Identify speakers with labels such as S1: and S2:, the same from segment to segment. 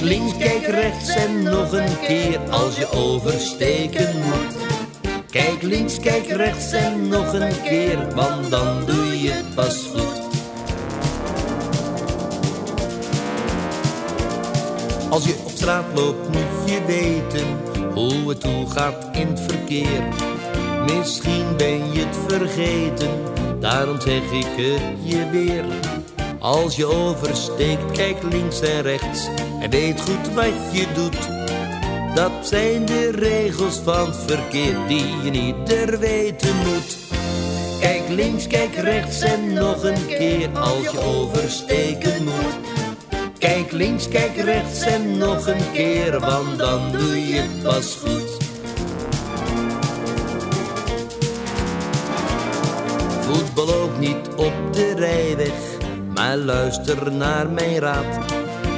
S1: links, kijk rechts en nog een keer als je oversteken moet. Kijk links, kijk rechts en nog een keer, want dan doe je het pas goed. Als je op straat loopt moet je weten hoe het toe gaat in het verkeer. Misschien ben je het vergeten, daarom zeg ik het je weer. Als je oversteekt, kijk links en rechts en weet goed wat je doet. Dat zijn de regels van het verkeer die je niet ter weten moet. Kijk links, kijk rechts en nog een keer als je oversteken moet. Kijk links, kijk rechts en nog een keer, want dan doe je het pas goed. Voetbal ook niet op de rijweg, maar luister naar mijn raad.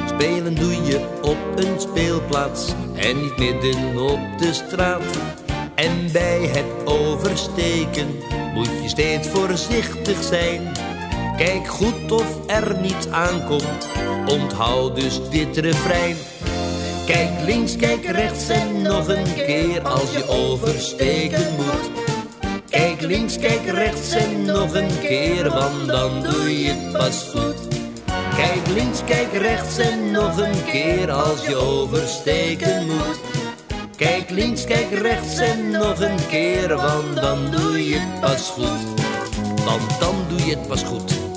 S1: Spelen doe je op een speelplaats en niet midden op de straat. En bij het oversteken moet je steeds voorzichtig zijn. Kijk goed of er niets aankomt, onthoud dus dit refrein. Kijk links, kijk rechts en nog een keer als je oversteken moet. Links, kijk rechts en nog een keer, want dan doe je het pas goed. Kijk links, kijk rechts en nog een keer als je oversteken moet. Kijk links, kijk rechts en nog een keer, want dan doe je het pas goed. Want dan doe je het pas goed.